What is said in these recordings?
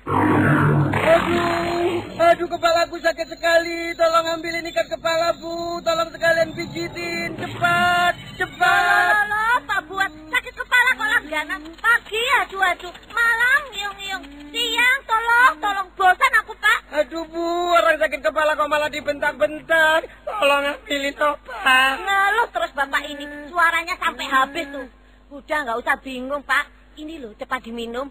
Aduh, aduh kepalaku sakit sekali. Tolong ambilin ikat kepala, Bu. Tolong sekalian pijitin. Cepat, cepat. Halo, Pak Buat. Sakit kepala kok langganan. Pagi aduh-aduh. Malam ngiung-ngiung. Siang tolong, tolong. Bosan aku, Pak. Aduh, Bu. Orang sakit kepala kok malah dibentak-bentak. Tolong ambilin obat. Ngeluh terus Bapak ini. Suaranya sampai habis tuh. Udah nggak usah bingung, Pak. Ini loh, cepat diminum.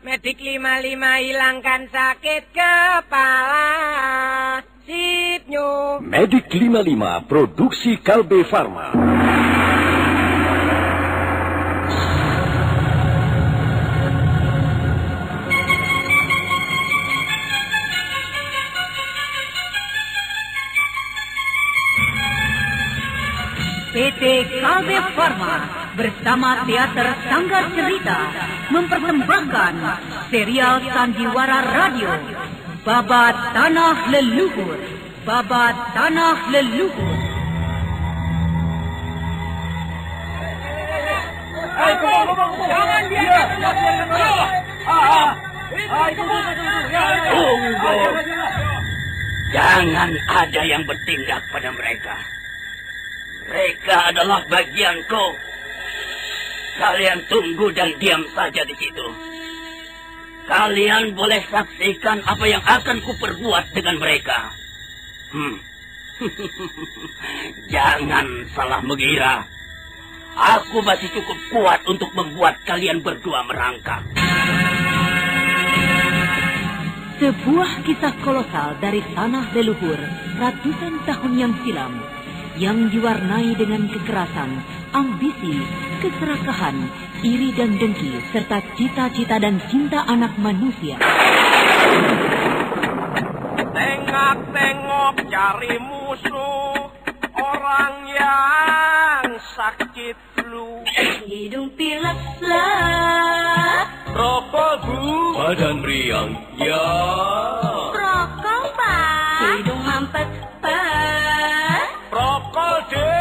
Medik 55 hilangkan sakit kepala. Sipnyo. Medik 55 produksi Kalbe Farma. PT Kalbe Farma bersama Teater Sanggar Cerita mempersembahkan serial Sandiwara Radio Babat Tanah Leluhur Babat Tanah Leluhur. Jangan dia. Tunggu. Jangan ada yang bertindak pada mereka. Mereka adalah bagianku. Kalian tunggu dan diam saja di situ. Kalian boleh saksikan apa yang akan kuperbuat dengan mereka. Hmm. Jangan salah mengira. Aku masih cukup kuat untuk membuat kalian berdua merangkak. Sebuah kisah kolosal dari tanah leluhur ratusan tahun yang silam yang diwarnai dengan kekerasan, ambisi, keserakahan, iri dan dengki serta cita-cita dan cinta anak manusia. Tengok-tengok cari musuh orang yang sakit flu. Hidung pilek lah. Rokok bu. Badan meriang, ya.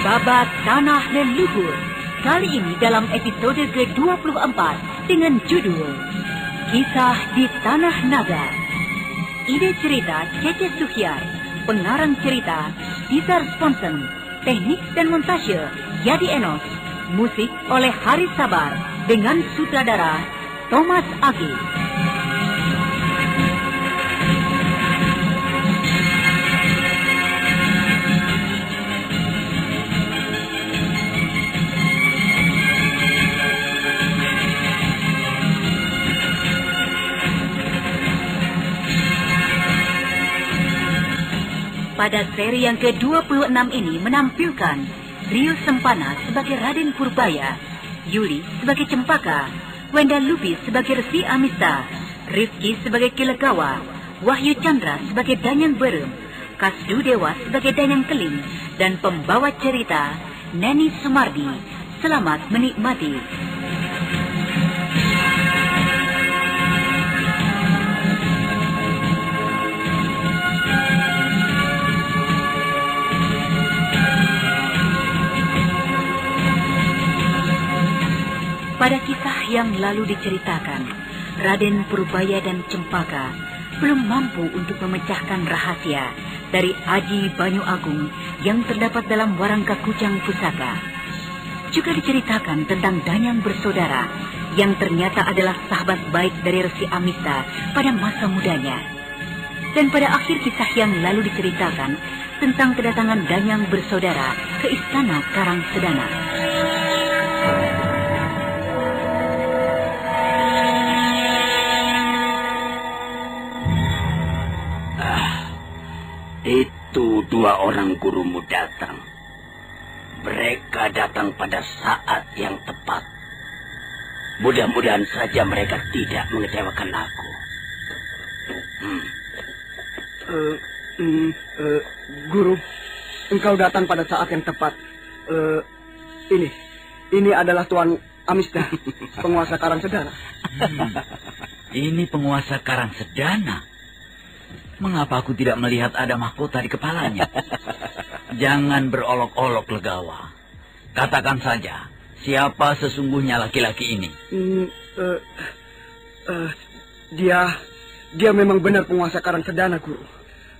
Babat Tanah Leluhur. Kali ini dalam episode ke-24 dengan judul Kisah di Tanah Naga. Ide cerita Cece Suhyar. Pengarang cerita Peter Sponsen. Teknik dan montase Yadi Enos. Musik oleh Haris Sabar dengan sutradara Thomas Agi. Pada seri yang ke-26 ini menampilkan Rio Sempana sebagai Raden Purbaya, Yuli sebagai Cempaka, Wenda Lubis sebagai Resi Amista, Rifki sebagai Kilegawa, Wahyu Chandra sebagai Danyang Berem, Kasdu Dewa sebagai Danyang Keling, dan pembawa cerita Neni Sumardi. Selamat menikmati. Yang lalu diceritakan, Raden Purbaya dan Cempaka belum mampu untuk memecahkan rahasia dari Aji Banyu Agung yang terdapat dalam Warangka Kujang Pusaka. Juga diceritakan tentang Danyang bersaudara yang ternyata adalah sahabat baik dari Resi Amista pada masa mudanya. Dan pada akhir kisah yang lalu diceritakan tentang kedatangan Danyang bersaudara ke istana Karang Sedana. Dua orang gurumu datang. Mereka datang pada saat yang tepat. Mudah-mudahan saja mereka tidak mengecewakan aku. Hmm. Eh, mm, eh, guru, engkau datang pada saat yang tepat. Eh, ini, ini adalah Tuan Amista, penguasa Karang Sedana. Ini penguasa Karang Sedana. Mengapa aku tidak melihat ada mahkota di kepalanya? Jangan berolok-olok legawa. Katakan saja, siapa sesungguhnya laki-laki ini? Hmm, eh, eh, dia, dia memang benar penguasa Karang Sedana, guru.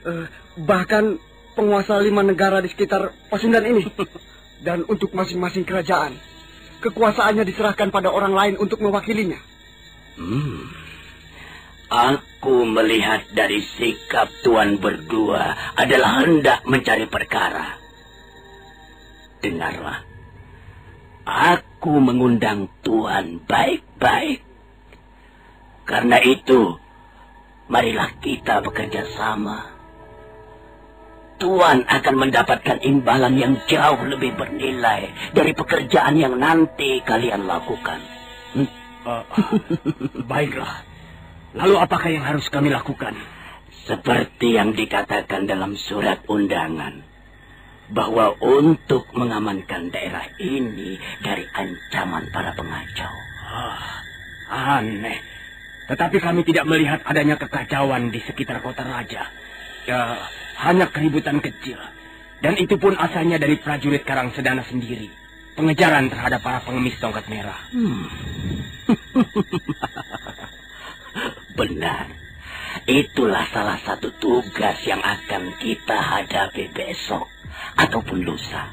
Eh, bahkan penguasa lima negara di sekitar Pasundan ini. Dan untuk masing-masing kerajaan, kekuasaannya diserahkan pada orang lain untuk mewakilinya. Hmm. Aku melihat dari sikap tuan berdua adalah hendak mencari perkara. Dengarlah. Aku mengundang tuan baik-baik. Karena itu, marilah kita bekerja sama. Tuan akan mendapatkan imbalan yang jauh lebih bernilai dari pekerjaan yang nanti kalian lakukan. Hmm? Uh, baiklah. Lalu apakah yang harus kami lakukan? Seperti yang dikatakan dalam surat undangan. Bahwa untuk mengamankan daerah ini dari ancaman para pengacau. Ah, aneh. Tetapi kami tidak melihat adanya kekacauan di sekitar kota raja. Ya, hanya keributan kecil. Dan itu pun asalnya dari prajurit Karang Sedana sendiri. Pengejaran terhadap para pengemis tongkat merah. Hmm. Benar. Itulah salah satu tugas yang akan kita hadapi besok ataupun lusa.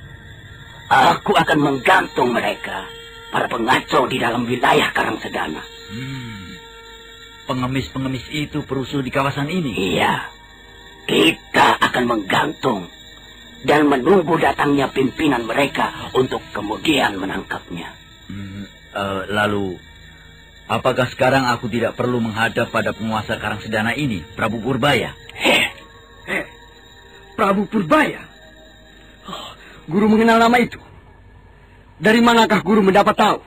Aku akan menggantung mereka, para pengacau di dalam wilayah Karang Sedana. Hmm. Pengemis-pengemis itu perusuh di kawasan ini? Iya. Kita akan menggantung dan menunggu datangnya pimpinan mereka untuk kemudian menangkapnya. Hmm, uh, lalu, apakah sekarang aku tidak perlu menghadap pada penguasa Karang Sedana ini, Prabu Purbaya? Heh, heh, Prabu Purbaya? Oh, guru mengenal nama itu. Dari manakah guru mendapat tahu?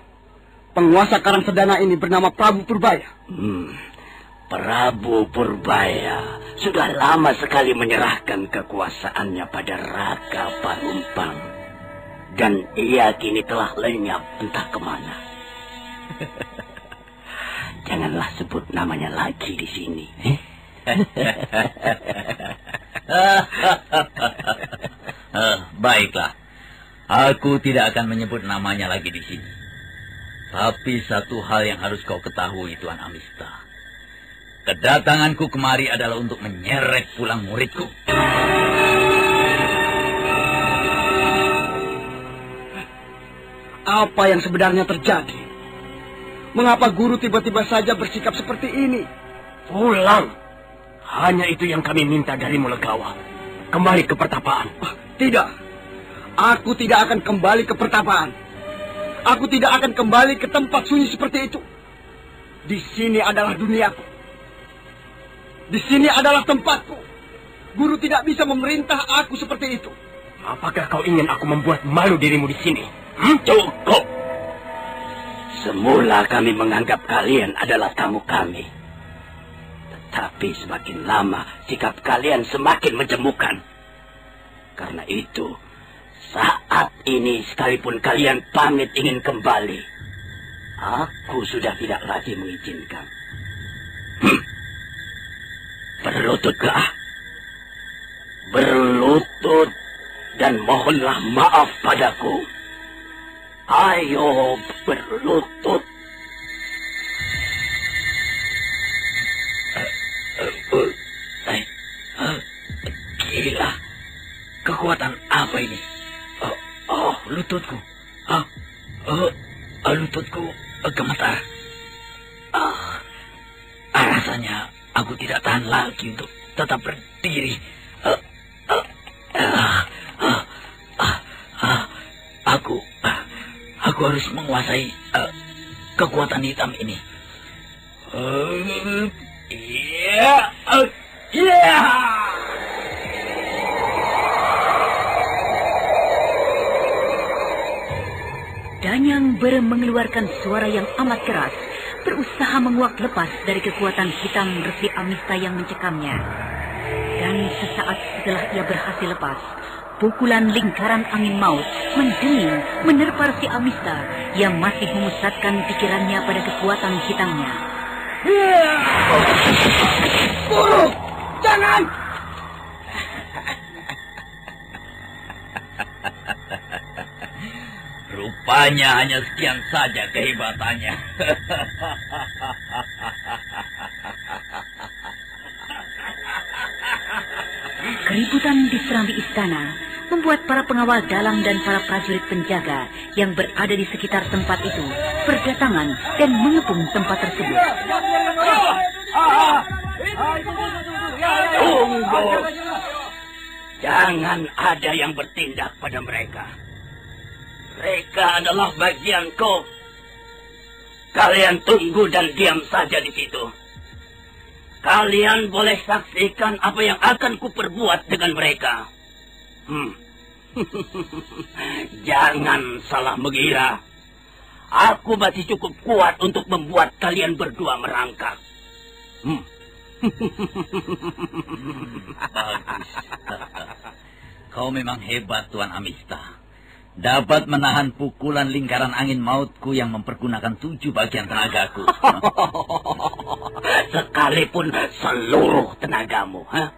Penguasa Karang Sedana ini bernama Prabu Purbaya. Hmm, Prabu Purbaya sudah lama sekali menyerahkan kekuasaannya pada Raka Parumpang. Dan ia kini telah lenyap entah ke mana. Janganlah sebut namanya lagi di sini. uh, baiklah. Aku tidak akan menyebut namanya lagi di sini. Tapi satu hal yang harus kau ketahui, Tuan Amista. Kedatanganku kemari adalah untuk menyeret pulang muridku. Apa yang sebenarnya terjadi? Mengapa guru tiba-tiba saja bersikap seperti ini? Pulang. Hanya itu yang kami minta darimu Legawa. Kembali ke pertapaan. Ah, tidak. Aku tidak akan kembali ke pertapaan. Aku tidak akan kembali ke tempat sunyi seperti itu. Di sini adalah duniaku. Di sini adalah tempatku. Guru tidak bisa memerintah aku seperti itu. Apakah kau ingin aku membuat malu dirimu di sini? Hmm? Cukup. Semula kami menganggap kalian adalah tamu kami. Tetapi semakin lama sikap kalian semakin menjemukan. Karena itu, saat ini sekalipun kalian pamit ingin kembali, aku sudah tidak lagi mengizinkan. Hmm. Berlututlah. Berlutut dan mohonlah maaf padaku. Ayo berlutut. Eh, gila, kekuatan apa ini? Oh, oh lututku. Oh, oh, oh, lututku gemetar. Ah, rasanya aku tidak tahan lagi untuk tetap berdiri. Oh, oh, oh, oh, oh, aku aku harus menguasai uh, kekuatan hitam ini. Uh, iya, uh. Danyang Ber mengeluarkan suara yang amat keras, berusaha menguak lepas dari kekuatan hitam resi Amista yang mencekamnya. Dan sesaat setelah ia berhasil lepas, pukulan lingkaran angin maut mendenging menerpa resi Amista yang masih memusatkan pikirannya pada kekuatan hitamnya. Guru, jangan! Rupanya hanya sekian saja kehebatannya. Keributan di serambi istana membuat para pengawal dalang dan para prajurit penjaga yang berada di sekitar tempat itu berdatangan dan mengepung tempat tersebut. Tunggu. Jangan ada yang bertindak pada mereka. Mereka adalah bagianku. Kalian tunggu dan diam saja di situ. Kalian boleh saksikan apa yang akan kuperbuat dengan mereka. Hmm. Jangan salah mengira. Aku masih cukup kuat untuk membuat kalian berdua merangkak. Hmm. Bagus. Kau memang hebat, Tuan Amista. Dapat menahan pukulan lingkaran angin mautku yang mempergunakan tujuh bagian tenagaku. Sekalipun seluruh tenagamu, ha?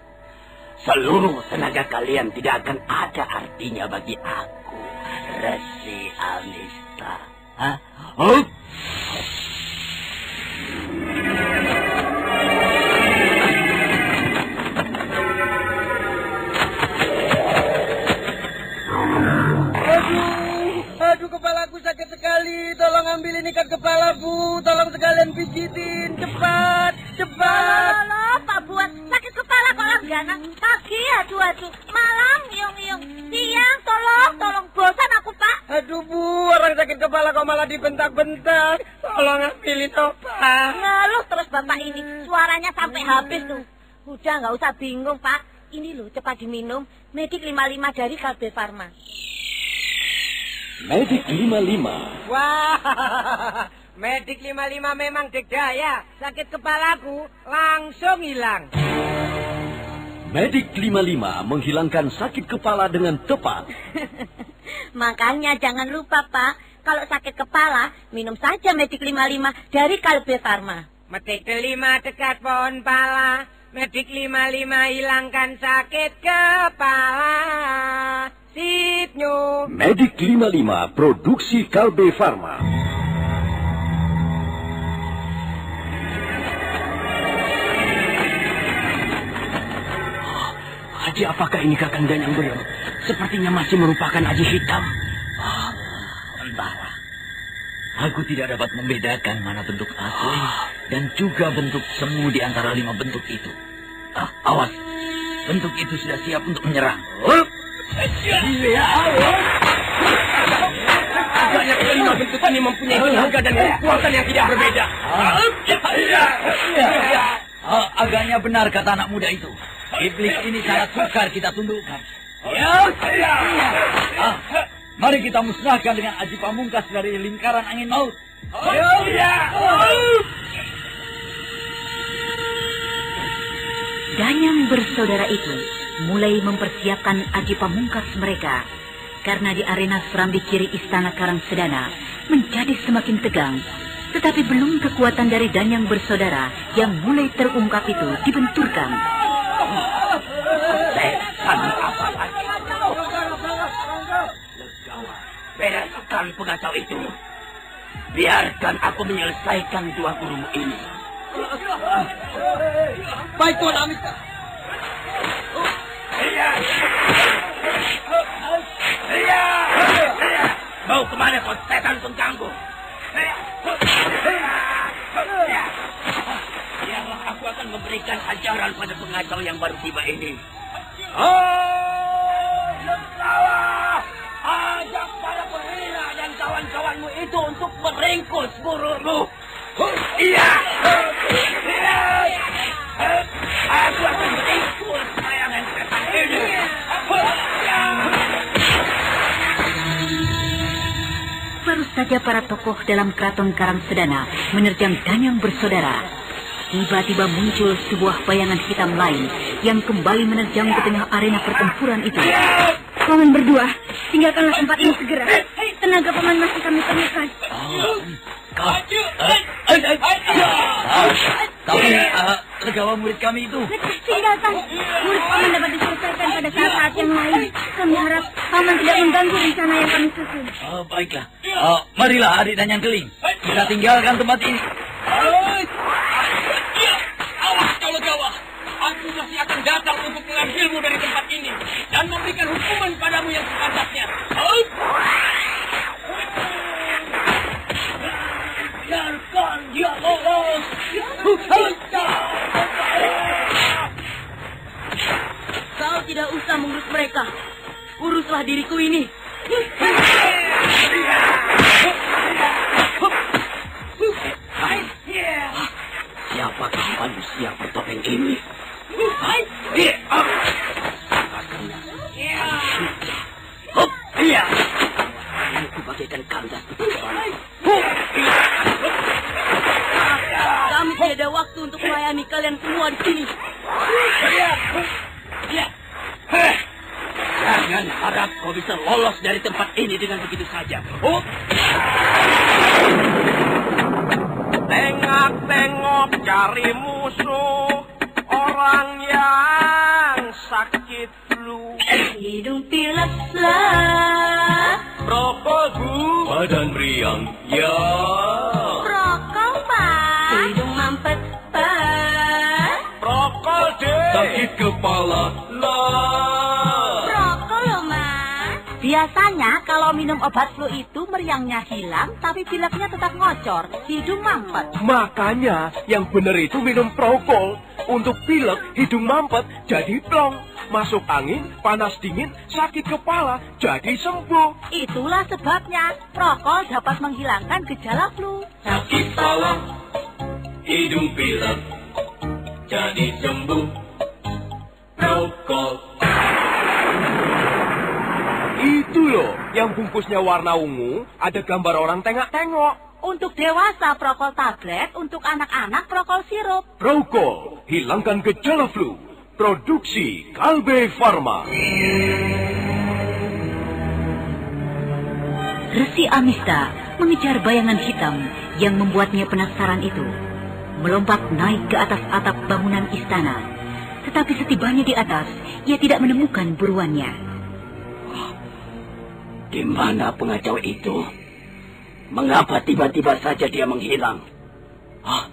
Seluruh tenaga kalian tidak akan ada artinya bagi aku, Resi Amista. Ha? Hup! Aduh, aduh kepalaku sakit sekali. Tolong ambilin ikat kepala, Bu. Tolong sekalian pijitin. Cepat, cepat. Halo, Pak Buat. Sakit kepala kok langganan. Pagi, aduh, aduh. Malam, iung-iung. Siang, tolong, tolong. Bosan aku, Pak. Aduh, Bu. Orang sakit kepala kok malah dibentak-bentak. Tolong ambilin obat. Ngeluh terus Bapak ini. Suaranya sampai habis tuh. Udah, nggak usah bingung, Pak. Ini loh, cepat diminum. Medik 55 dari Kalbe Farma. Medik 55. Wah, Medik 55 memang degdaya. Sakit kepalaku langsung hilang. Medik 55 menghilangkan sakit kepala dengan tepat. Makanya jangan lupa, Pak. Kalau sakit kepala, minum saja Medik 55 dari Kalbe Farma. Medik kelima dekat pohon pala. Medik 55 hilangkan sakit kepala. Sip nyu. Medik 55 produksi Kalbe Farma. Apakah ini Kakang Danyang Berem? Sepertinya masih merupakan Haji hitam. Ah, entahlah. Aku tidak dapat membedakan mana bentuk asli dan juga bentuk semu di antara lima bentuk itu. Ah, awas, bentuk itu sudah siap untuk menyerang. Agaknya kelima bentuk ini mempunyai tenaga dan kekuatan yang tidak berbeda. Ah, agaknya benar kata anak muda itu. Iblis ini sangat sukar kita tundukkan. Ah, mari kita musnahkan dengan aji pamungkas dari lingkaran angin maut. Danyang bersaudara itu mulai mempersiapkan aji pamungkas mereka. Karena di arena seram di kiri istana Karang Sedana menjadi semakin tegang. Tetapi belum kekuatan dari Danyang bersaudara yang mulai terungkap itu dibenturkan. Biarkan pengacau itu. Biarkan aku menyelesaikan dua gurumu ini. Baik, Tuan Amita. Iya. iya. Iya. Mau ke mana kau setan pengganggu? Iya. Biarlah aku akan memberikan ajaran pada pengacau yang baru tiba ini. Oh! Untuk meringkus burumu. Iya! Aku akan meringkus bayangan setan ini. Baru saja para tokoh dalam keraton Karang Sedana menerjang Danyang bersaudara. Tiba-tiba muncul sebuah bayangan hitam lain yang kembali menerjang ke tengah arena pertempuran itu. Paman berdua, tinggalkanlah tempat ini segera. Tenaga paman masih kami perlukan. Kau, eh, eh, eh, ah, tapi legawa murid kami itu. Tinggalkan. Murid paman dapat diselesaikan pada saat-saat yang lain. Kami harap paman tidak mengganggu rencana yang kami susun. Oh, baiklah. Oh, marilah adik dan yang keling. Kita tinggalkan tempat ini. Awas kau legawa. Aku masih akan datang untuk mengambilmu dari tempat ini dan memberikan hukuman padamu yang sepantasnya. Hup! Kau tidak usah mengurus mereka. Uruslah diriku ini. Siapakah manusia bertopeng ini? Iya! Aku bagaikan kandas di kepala. Melayani kalian semua di sini. Jangan harap kau bisa lolos dari tempat ini dengan begitu saja. Hup! Tengok-tengok cari musuh orang yang sakit flu. Hidung pilek lah. Rokok bu, badan meriang, ya. Kepala, lah. Rokok loh, Mas. Biasanya kalau minum obat flu itu meriangnya hilang, tapi pileknya tetap ngocor, hidung mampet. Makanya yang benar itu minum prokol. Untuk pilek, hidung mampet, jadi plong. Masuk angin, panas dingin, sakit kepala, jadi sembuh. Itulah sebabnya prokol dapat menghilangkan gejala flu. Sakit kepala, hidung pilek, jadi sembuh. Prokol. Itu loh, yang bungkusnya warna ungu, ada gambar orang tengok-tengok. Untuk dewasa prokol tablet, untuk anak-anak prokol sirup. Prokol, hilangkan gejala flu. Produksi Kalbe Farma. Resi Amista mengejar bayangan hitam yang membuatnya penasaran itu. Melompat naik ke atas atap bangunan istana. Tetapi setibanya di atas, ia tidak menemukan buruannya. Di mana pengacau itu? Mengapa tiba-tiba saja dia menghilang? Ah,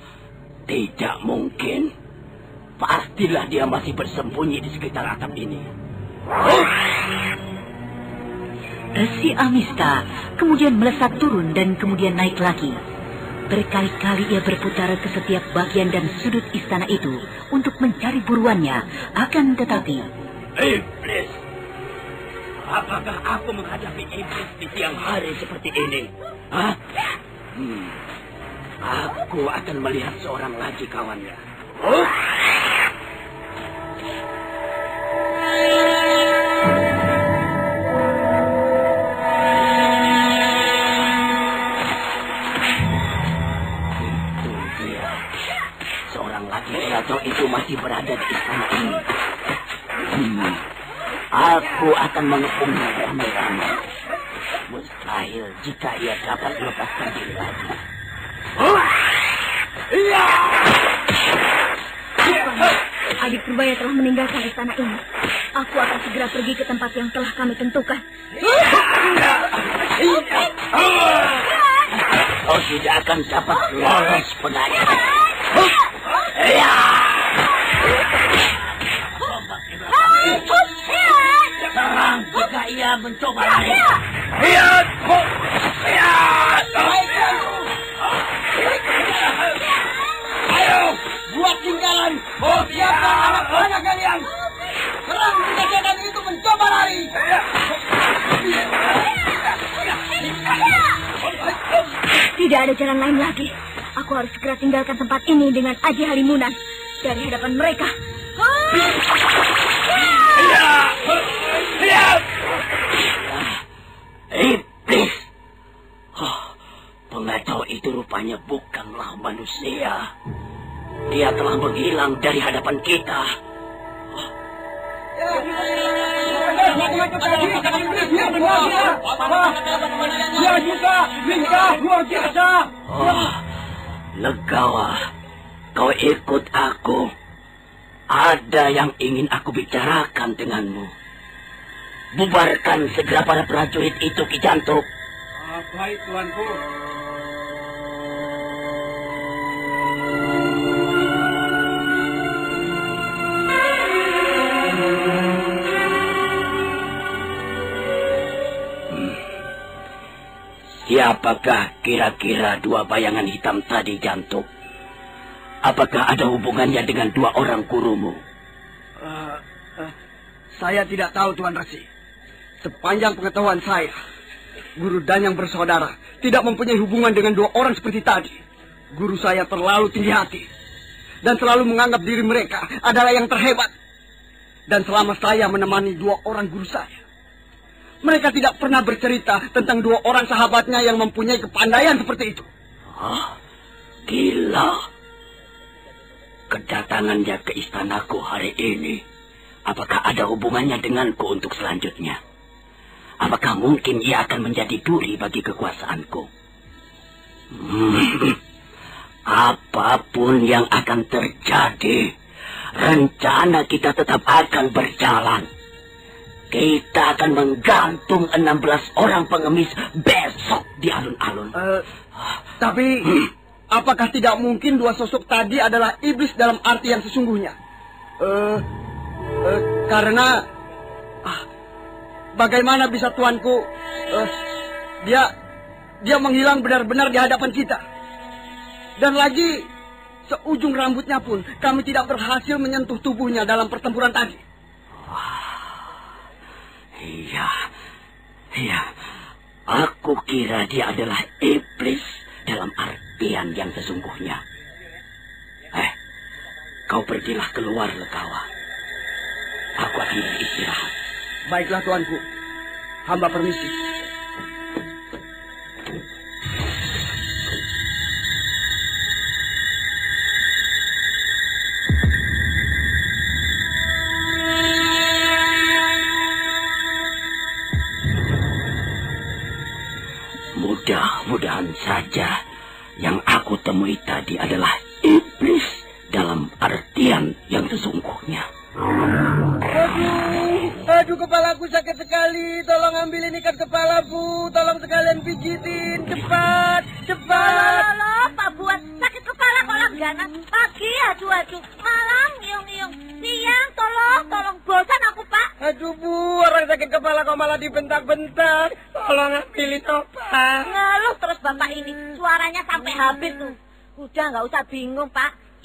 tidak mungkin. Pastilah dia masih bersembunyi di sekitar atap ini. Resi Amista kemudian melesat turun dan kemudian naik lagi. Berkali-kali ia berputar ke setiap bagian dan sudut istana itu untuk mencari buruannya. Akan tetapi, Iblis! Apakah aku menghadapi iblis di siang hari seperti ini? Hah? Hmm. Aku akan melihat seorang lagi kawannya. Oh! Masih berada di istana ini. Hmm. Aku akan mengepungnya ramai-ramai. Mustahil jika ia dapat melepaskan diri lagi. Adik Purbaya telah meninggalkan istana ini. Aku akan segera pergi ke tempat yang telah kami tentukan. Kau tidak akan dapat lolos penanya. saya mencoba iya. ini. Lihat, lihat. Ayo, buat tinggalan. Oh, iya. siapa anak-anak kalian? Serang penjajahan itu mencoba lari. Iya. Tidak ada jalan lain lagi. Aku harus segera tinggalkan tempat ini dengan Aji Halimunan dari hadapan mereka. Ah! Manusia. Dia telah menghilang dari hadapan kita. Dia juga lincah luar biasa. Oh, Legawa, kau ikut aku. Ada yang ingin aku bicarakan denganmu. Bubarkan segera para prajurit itu Ki Jantuk. baik, tuanku. Siapakah kira-kira dua bayangan hitam tadi Jantuk? Apakah ada hubungannya dengan dua orang gurumu? Eh, eh, saya tidak tahu, Tuan Resi. Sepanjang pengetahuan saya, Guru dan yang bersaudara tidak mempunyai hubungan dengan dua orang seperti tadi. Guru saya terlalu tinggi hati dan selalu menganggap diri mereka adalah yang terhebat. Dan selama saya menemani dua orang guru saya, mereka tidak pernah bercerita tentang dua orang sahabatnya yang mempunyai kepandaian seperti itu. Ah, gila. Kedatangannya ke istanaku hari ini, apakah ada hubungannya denganku untuk selanjutnya? Apakah mungkin ia akan menjadi duri bagi kekuasaanku? Hmm. Apa pun yang akan terjadi, rencana kita tetap akan berjalan. Kita akan menggantung 16 orang pengemis besok di alun-alun. Eh, tapi apakah tidak mungkin dua sosok tadi adalah iblis dalam arti yang sesungguhnya? Eh, eh, karena ah, bagaimana bisa tuanku eh, dia dia menghilang benar-benar di hadapan kita. Dan lagi seujung rambutnya pun kami tidak berhasil menyentuh tubuhnya dalam pertempuran tadi. Iya, iya. Aku kira dia adalah iblis dalam artian yang sesungguhnya. Eh, kau pergilah keluar, Lekawa. Aku akan beristirahat. Baiklah tuanku, hamba permisi. Dalam artian yang sesungguhnya. Aduh, aduh kepalaku sakit sekali. Tolong ambilin ikat kepala, Bu. Tolong sekalian pijitin. Cepat, cepat. Halo, Pak Buat. Sakit kepala kok langganan. Pagi, aduh, aduh. Malam, iung-iung. Siang, tolong, tolong. Bosan aku, Pak. Aduh, Bu. Orang sakit kepala kok malah dibentak-bentak. Tolong ambilin obat. Ngeluh terus Bapak ini. Suaranya sampai habis tuh. Udah nggak usah bingung, Pak.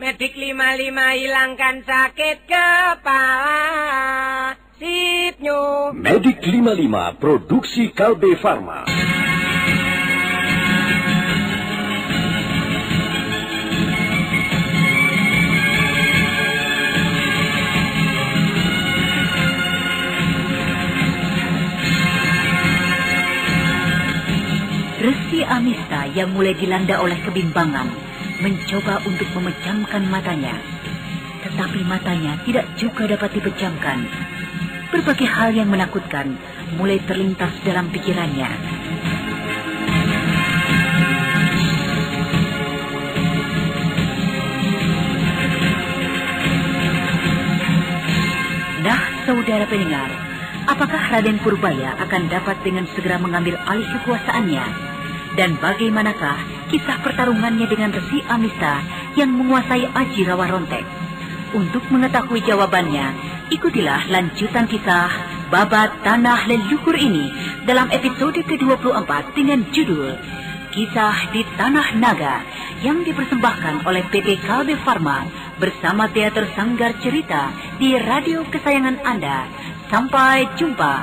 Medik 55 hilangkan sakit kepala. Sip nyu. Medik 55 produksi Kalbe Farma. Resi Amista yang mulai dilanda oleh kebimbangan mencoba untuk memejamkan matanya. Tetapi matanya tidak juga dapat dipejamkan. Berbagai hal yang menakutkan mulai terlintas dalam pikirannya. Nah, Saudara pendengar, apakah Raden Purbaya akan dapat dengan segera mengambil alih kekuasaannya? Dan bagaimanakah kisah pertarungannya dengan Resi Amista yang menguasai Aji Rawa Rontek? Untuk mengetahui jawabannya, ikutilah lanjutan kisah Babat Tanah Leluhur ini dalam episode ke-24 dengan judul Kisah di Tanah Naga yang dipersembahkan oleh PT Kalbe Farma bersama Teater Sanggar Cerita di radio kesayangan Anda. Sampai jumpa.